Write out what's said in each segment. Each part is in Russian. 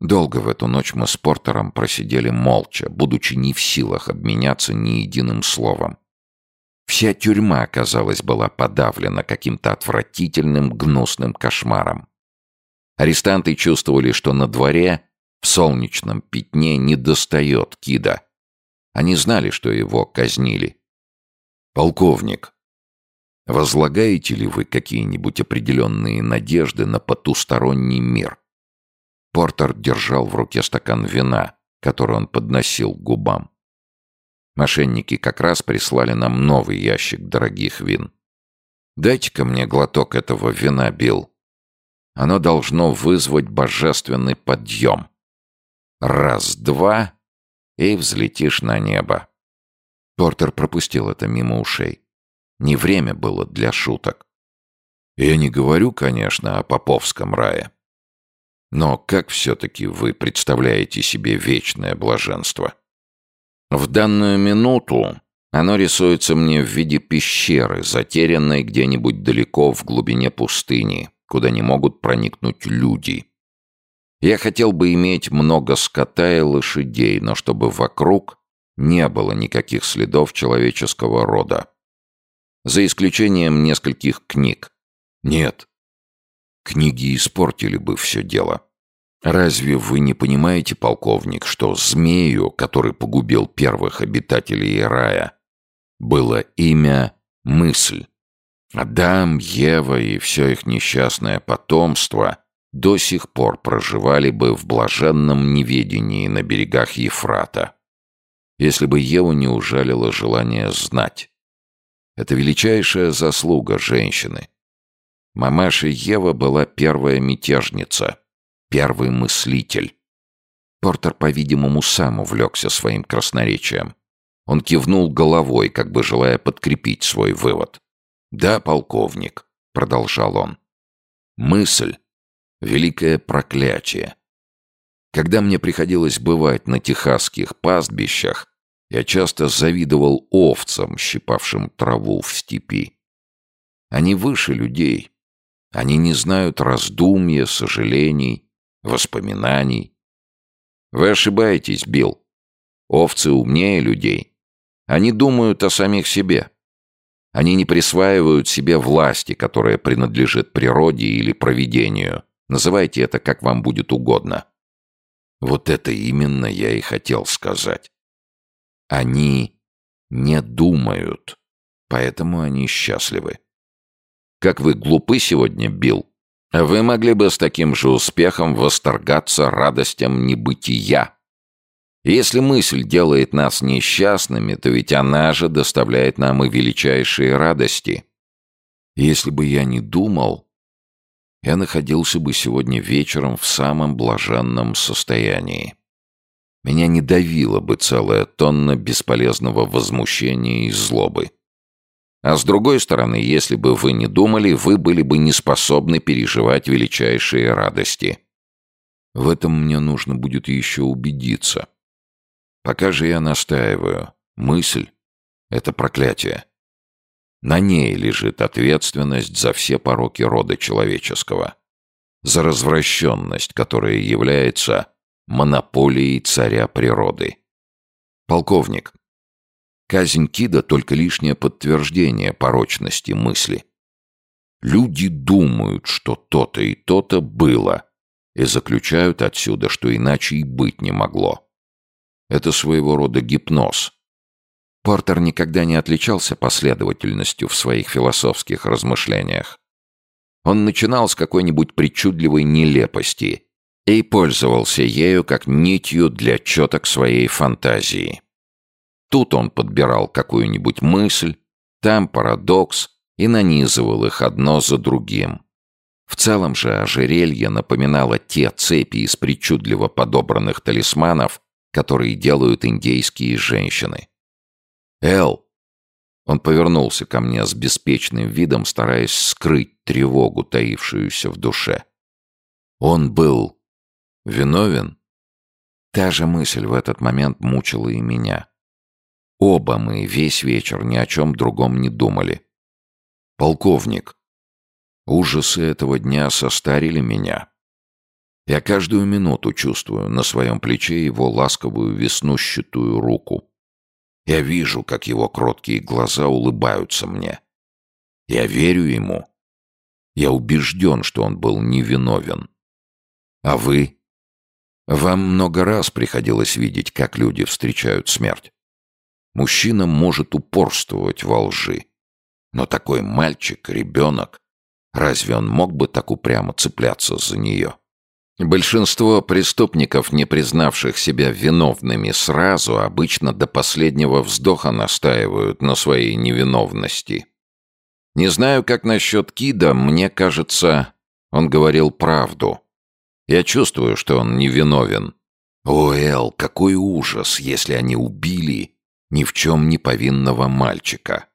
Долго в эту ночь мы с Портером просидели молча, будучи не в силах обменяться ни единым словом. Вся тюрьма, казалось, была подавлена каким-то отвратительным, гнусным кошмаром. Арестанты чувствовали, что на дворе, в солнечном пятне, не достает Кида. Они знали, что его казнили. «Полковник, возлагаете ли вы какие-нибудь определенные надежды на потусторонний мир?» Портер держал в руке стакан вина, который он подносил к губам. Мошенники как раз прислали нам новый ящик дорогих вин. «Дайте-ка мне глоток этого вина, Билл. Оно должно вызвать божественный подъем. Раз, два, и взлетишь на небо». Портер пропустил это мимо ушей. Не время было для шуток. Я не говорю, конечно, о поповском рае. Но как все-таки вы представляете себе вечное блаженство? В данную минуту оно рисуется мне в виде пещеры, затерянной где-нибудь далеко в глубине пустыни, куда не могут проникнуть люди. Я хотел бы иметь много скота и лошадей, но чтобы вокруг не было никаких следов человеческого рода. За исключением нескольких книг. Нет. Книги испортили бы все дело. Разве вы не понимаете, полковник, что змею, который погубил первых обитателей рая, было имя мысль? Адам, Ева и все их несчастное потомство до сих пор проживали бы в блаженном неведении на берегах Ефрата, если бы Еву не ужалило желание знать. Это величайшая заслуга женщины. Мамаша Ева была первая мятежница — первый мыслитель. Портер, по-видимому, сам увлекся своим красноречием. Он кивнул головой, как бы желая подкрепить свой вывод. «Да, полковник», — продолжал он, — «мысль — великое проклятие. Когда мне приходилось бывать на техасских пастбищах, я часто завидовал овцам, щипавшим траву в степи. Они выше людей. Они не знают раздумья, сожалений, воспоминаний. Вы ошибаетесь, Билл. Овцы умнее людей. Они думают о самих себе. Они не присваивают себе власти, которая принадлежит природе или провидению. Называйте это, как вам будет угодно. Вот это именно я и хотел сказать. Они не думают, поэтому они счастливы. Как вы глупы сегодня, Билл? Вы могли бы с таким же успехом восторгаться радостям небытия. Если мысль делает нас несчастными, то ведь она же доставляет нам и величайшие радости. Если бы я не думал, я находился бы сегодня вечером в самом блаженном состоянии. Меня не давила бы целая тонна бесполезного возмущения и злобы. А с другой стороны, если бы вы не думали, вы были бы не способны переживать величайшие радости. В этом мне нужно будет еще убедиться. Пока же я настаиваю. Мысль — это проклятие. На ней лежит ответственность за все пороки рода человеческого. За развращенность, которая является монополией царя природы. Полковник, Казнь Кида — только лишнее подтверждение порочности мысли. Люди думают, что то-то и то-то было, и заключают отсюда, что иначе и быть не могло. Это своего рода гипноз. Портер никогда не отличался последовательностью в своих философских размышлениях. Он начинал с какой-нибудь причудливой нелепости и пользовался ею как нитью для четок своей фантазии. Тут он подбирал какую-нибудь мысль, там парадокс и нанизывал их одно за другим. В целом же ожерелье напоминало те цепи из причудливо подобранных талисманов, которые делают индейские женщины. «Эл!» Он повернулся ко мне с беспечным видом, стараясь скрыть тревогу, таившуюся в душе. Он был виновен? Та же мысль в этот момент мучила и меня. Оба мы весь вечер ни о чем другом не думали. Полковник, ужасы этого дня состарили меня. Я каждую минуту чувствую на своем плече его ласковую веснущатую руку. Я вижу, как его кроткие глаза улыбаются мне. Я верю ему. Я убежден, что он был невиновен. А вы? Вам много раз приходилось видеть, как люди встречают смерть. Мужчина может упорствовать во лжи. Но такой мальчик, ребенок, разве он мог бы так упрямо цепляться за нее? Большинство преступников, не признавших себя виновными сразу, обычно до последнего вздоха настаивают на своей невиновности. Не знаю, как насчет Кида, мне кажется, он говорил правду. Я чувствую, что он невиновен. О, Эл, какой ужас, если они убили ни в чем не повинного мальчика.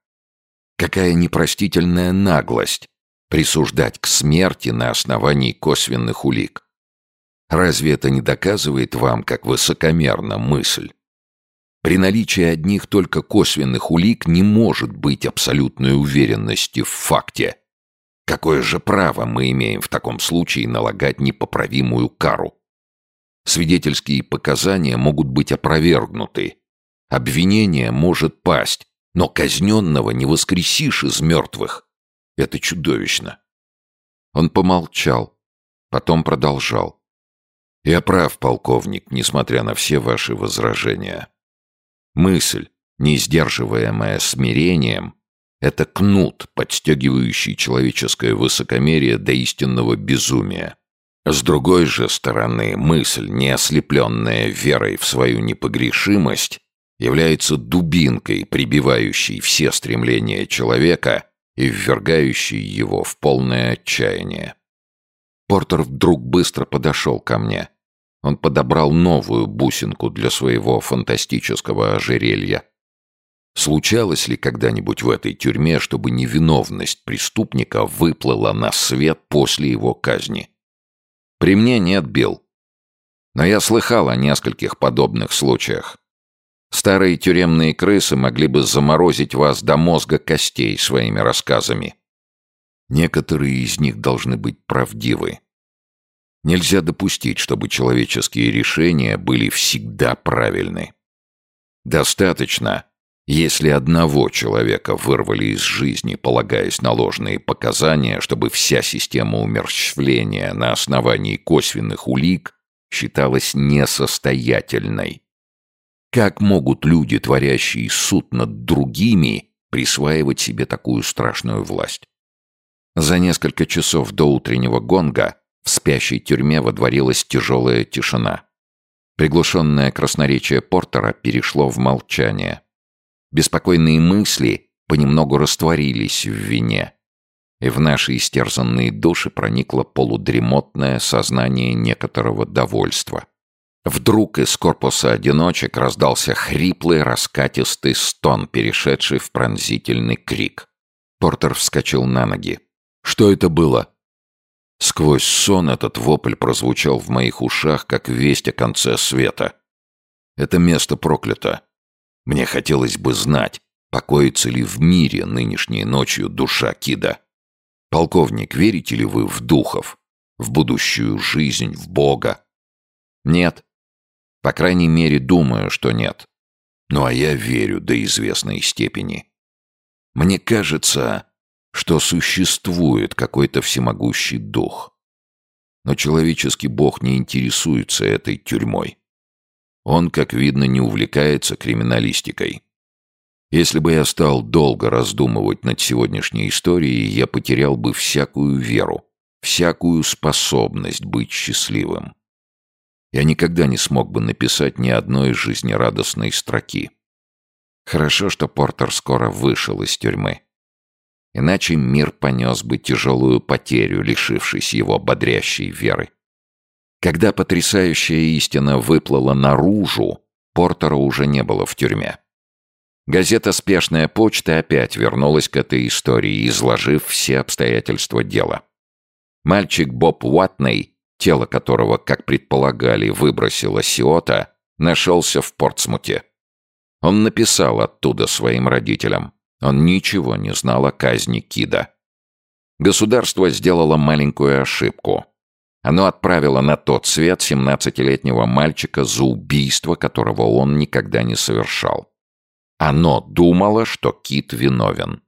Какая непростительная наглость присуждать к смерти на основании косвенных улик. Разве это не доказывает вам, как высокомерна мысль? При наличии одних только косвенных улик не может быть абсолютной уверенности в факте. Какое же право мы имеем в таком случае налагать непоправимую кару? Свидетельские показания могут быть опровергнуты. Обвинение может пасть, но казненного не воскресишь из мертвых. Это чудовищно. Он помолчал, потом продолжал. Я прав, полковник, несмотря на все ваши возражения. Мысль, не сдерживаемая смирением, это кнут, подстегивающий человеческое высокомерие до истинного безумия. С другой же стороны, мысль, не ослепленная верой в свою непогрешимость, является дубинкой, прибивающей все стремления человека и ввергающей его в полное отчаяние. Портер вдруг быстро подошел ко мне. Он подобрал новую бусинку для своего фантастического ожерелья. Случалось ли когда-нибудь в этой тюрьме, чтобы невиновность преступника выплыла на свет после его казни? При мне нет, Билл. Но я слыхал о нескольких подобных случаях. Старые тюремные крысы могли бы заморозить вас до мозга костей своими рассказами. Некоторые из них должны быть правдивы. Нельзя допустить, чтобы человеческие решения были всегда правильны. Достаточно, если одного человека вырвали из жизни, полагаясь на ложные показания, чтобы вся система умерщвления на основании косвенных улик считалась несостоятельной. Как могут люди, творящие суд над другими, присваивать себе такую страшную власть? За несколько часов до утреннего гонга в спящей тюрьме водворилась тяжелая тишина. Приглушенное красноречие Портера перешло в молчание. Беспокойные мысли понемногу растворились в вине, и в наши истерзанные души проникло полудремотное сознание некоторого довольства. Вдруг из корпуса одиночек раздался хриплый раскатистый стон, перешедший в пронзительный крик. Портер вскочил на ноги. Что это было? Сквозь сон этот вопль прозвучал в моих ушах, как весть о конце света. Это место проклято. Мне хотелось бы знать, покоится ли в мире нынешней ночью душа Кида. Полковник, верите ли вы в духов? В будущую жизнь, в Бога? Нет. По крайней мере, думаю, что нет. Ну а я верю до известной степени. Мне кажется, что существует какой-то всемогущий дух. Но человеческий бог не интересуется этой тюрьмой. Он, как видно, не увлекается криминалистикой. Если бы я стал долго раздумывать над сегодняшней историей, я потерял бы всякую веру, всякую способность быть счастливым. Я никогда не смог бы написать ни одной жизнерадостной строки. Хорошо, что Портер скоро вышел из тюрьмы. Иначе мир понес бы тяжелую потерю, лишившись его бодрящей веры. Когда потрясающая истина выплыла наружу, Портера уже не было в тюрьме. Газета «Спешная почта» опять вернулась к этой истории, изложив все обстоятельства дела. Мальчик Боб Уатней, тело которого, как предполагали, выбросила Сиота, нашелся в Портсмуте. Он написал оттуда своим родителям. Он ничего не знал о казни Кида. Государство сделало маленькую ошибку. Оно отправило на тот свет 17-летнего мальчика за убийство, которого он никогда не совершал. Оно думало, что Кит виновен.